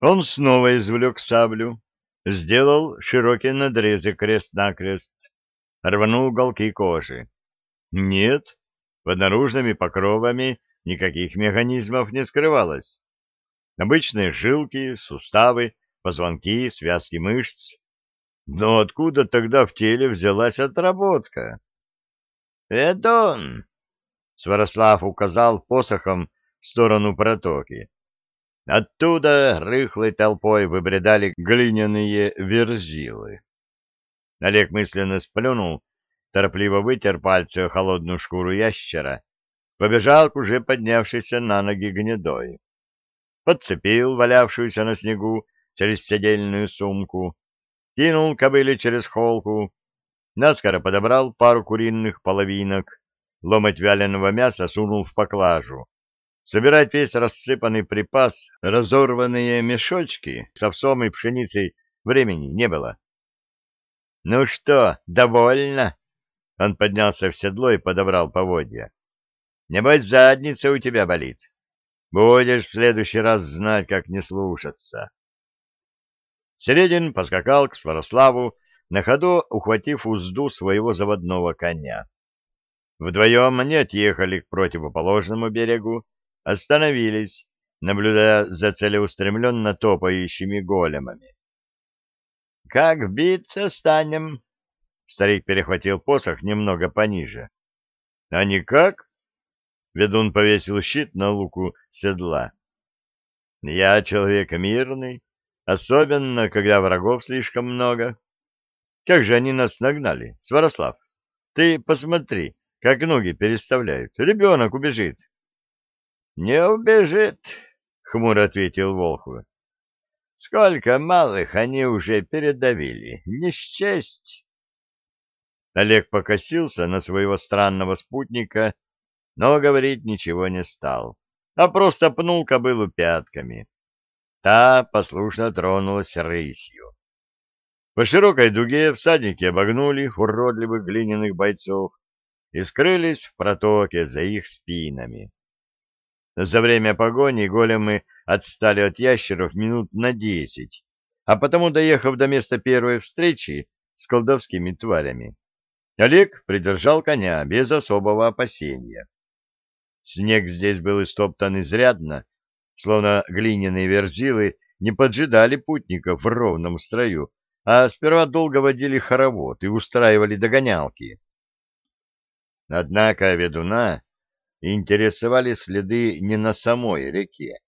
Он снова извлек саблю, сделал широкие надрезы крест-накрест, рванул уголки кожи. Нет, под наружными покровами никаких механизмов не скрывалось. Обычные жилки, суставы, позвонки, связки мышц. Но откуда тогда в теле взялась отработка? «Ведун!» — Сварослав указал посохом в сторону протоки. Оттуда рыхлой толпой выбредали глиняные верзилы. Олег мысленно сплюнул, торопливо вытер пальцы о холодную шкуру ящера, побежал к уже поднявшейся на ноги гнедой. Подцепил валявшуюся на снегу через седельную сумку, кинул кобыле через холку, наскоро подобрал пару куриных половинок, ломоть вяленого мяса сунул в поклажу. Собирать весь рассыпанный припас, разорванные мешочки с овсом и пшеницей времени не было. — Ну что, довольно? Он поднялся в седло и подобрал поводья. — Небось, задница у тебя болит. Будешь в следующий раз знать, как не слушаться. Середин поскакал к Сварославу, на ходу ухватив узду своего заводного коня. Вдвоем они отъехали к противоположному берегу, остановились, наблюдая за целеустремленно топающими големами. — Как биться станем? — старик перехватил посох немного пониже. — А никак? — ведун повесил щит на луку седла. — Я человек мирный, особенно, когда врагов слишком много. Как же они нас нагнали, Сварослав? Ты посмотри, как ноги переставляют. Ребенок убежит. Не убежит, хмуро ответил Волху. Сколько малых они уже передавили, не счесть. Олег покосился на своего странного спутника, но говорить ничего не стал, а просто пнул кобылу пятками. Та послушно тронулась рысью. По широкой дуге всадники обогнули уродливых глиняных бойцов и скрылись в протоке за их спинами. За время погони големы отстали от ящеров минут на десять, а потому, доехав до места первой встречи с колдовскими тварями, Олег придержал коня без особого опасения. Снег здесь был истоптан изрядно, словно глиняные верзилы не поджидали путников в ровном строю, а сперва долго водили хоровод и устраивали догонялки. Однако ведуна интересовали следы не на самой реке,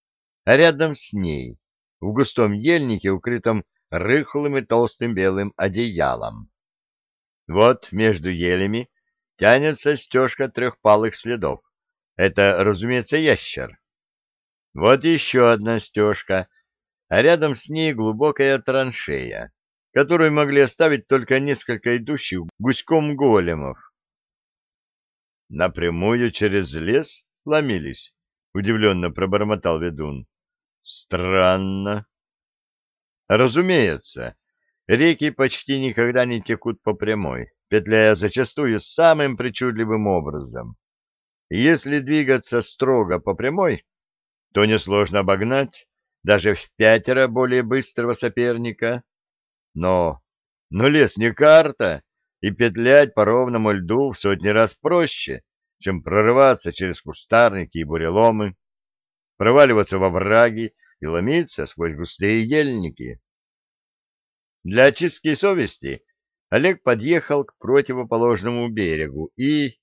а рядом с ней, в густом ельнике, укрытом рыхлым и толстым белым одеялом. Вот между елями тянется стежка трехпалых следов. Это, разумеется, ящер. Вот еще одна стежка, а рядом с ней глубокая траншея, которую могли оставить только несколько идущих гуськом големов. Напрямую через лес ломились? Удивленно пробормотал ведун. Странно. Разумеется, реки почти никогда не текут по прямой, петляя зачастую самым причудливым образом. если двигаться строго по прямой, то несложно обогнать даже в пятеро более быстрого соперника. Но, но лес не карта, и петлять по ровному льду в сотни раз проще, чем прорываться через кустарники и буреломы, проваливаться во враги и ломиться сквозь густые ельники. Для очистки совести Олег подъехал к противоположному берегу и...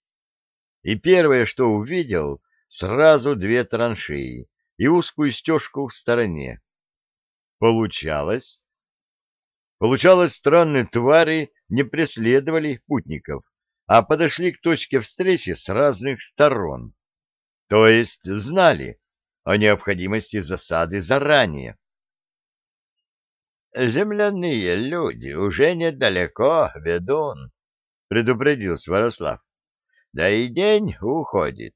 И первое, что увидел, сразу две траншеи и узкую стежку в стороне. Получалось, Получалось, странные твари не преследовали путников, а подошли к точке встречи с разных сторон. То есть знали о необходимости засады заранее. «Земляные люди уже недалеко, ведун», — предупредил Сварослав. «Да и день уходит».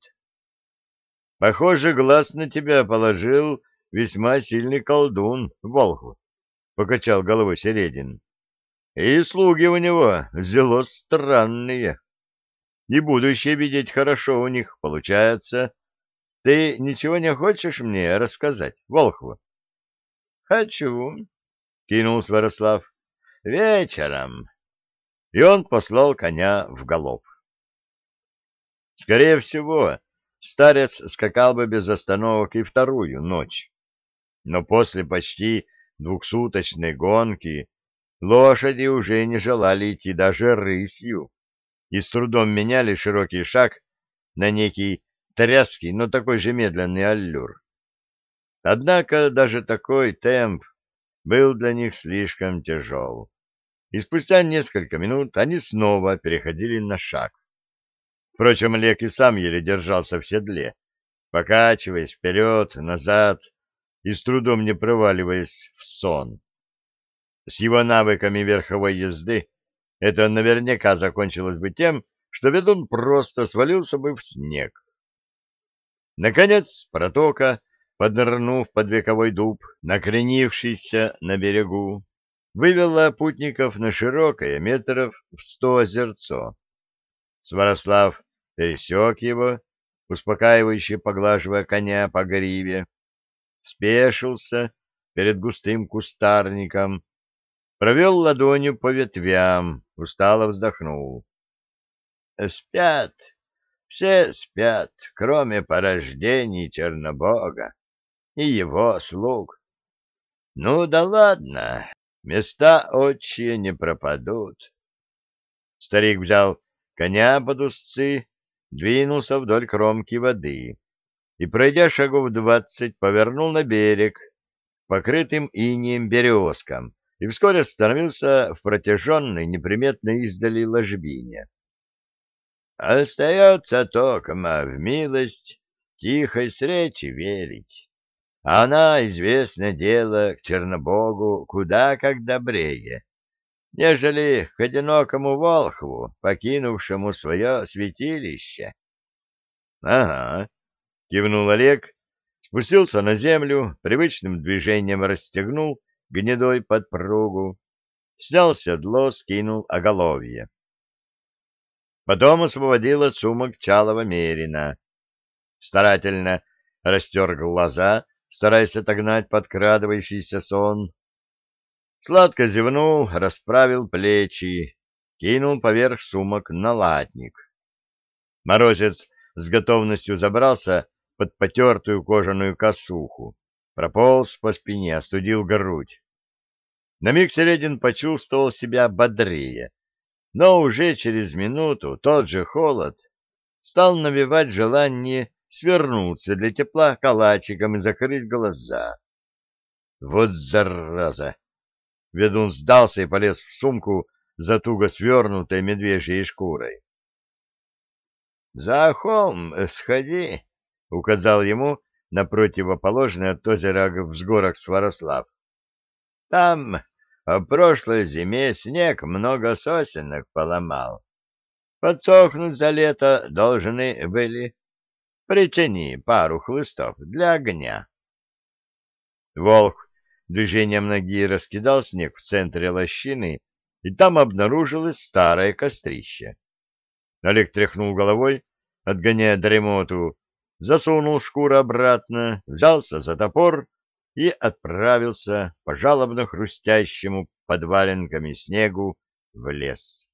«Похоже, глаз на тебя положил весьма сильный колдун, Волгу», — покачал головой Середин. — И слуги у него зело странные. И будущее видеть хорошо у них получается. Ты ничего не хочешь мне рассказать, Волхву? Хочу, кинул Сварослав. Вечером. И он послал коня в галоп. Скорее всего, старец скакал бы без остановок и вторую ночь. Но после почти двухсуточной гонки лошади уже не желали идти даже рысью и с трудом меняли широкий шаг на некий тряский, но такой же медленный аллюр. Однако даже такой темп был для них слишком тяжел, и спустя несколько минут они снова переходили на шаг. Впрочем, Олег и сам еле держался в седле, покачиваясь вперед, назад и с трудом не проваливаясь в сон. С его навыками верховой езды это наверняка закончилось бы тем, что ведун просто свалился бы в снег. Наконец протока, поднырнув под вековой дуб, накренившийся на берегу, вывела путников на широкое метров в сто озерцо. Сварослав пересек его, успокаивающе поглаживая коня по гриве, спешился перед густым кустарником, провел ладонью по ветвям, устало вздохнул. Спят, все спят, кроме порождений Чернобога и его слуг. Ну да ладно, места отчие не пропадут. Старик взял коня под узцы, двинулся вдоль кромки воды и, пройдя шагов двадцать, повернул на берег, покрытым инеем березкам, и вскоре остановился в протяженной, неприметной издали ложбине. Остается токма в милость тихой сречи верить. Она, известно дело, к Чернобогу куда как добрее, нежели к одинокому волхву, покинувшему свое святилище. — Ага, — кивнул Олег, спустился на землю, привычным движением расстегнул гнедой подпругу, снял седло, скинул оголовье. Потом освободил от сумок Чалова Мерина. Старательно растер глаза, стараясь отогнать подкрадывающийся сон, Сладко зевнул, расправил плечи, кинул поверх сумок на латник. Морозец с готовностью забрался под потертую кожаную косуху, прополз по спине, остудил грудь. На миг Середин почувствовал себя бодрее, но уже через минуту тот же холод стал навевать желание свернуться для тепла калачиком и закрыть глаза. Вот зараза! Ведун сдался и полез в сумку за туго свернутой медвежьей шкурой. — За холм сходи, — указал ему на противоположный от озера взгорок Сварослав. — Там в прошлой зиме снег много сосенок поломал. Подсохнуть за лето должны были. Притяни пару хлыстов для огня. Волк движением ноги раскидал снег в центре лощины, и там обнаружилось старое кострище. Олег тряхнул головой, отгоняя дремоту, засунул шкуру обратно, взялся за топор и отправился по жалобно хрустящему под валенками снегу в лес.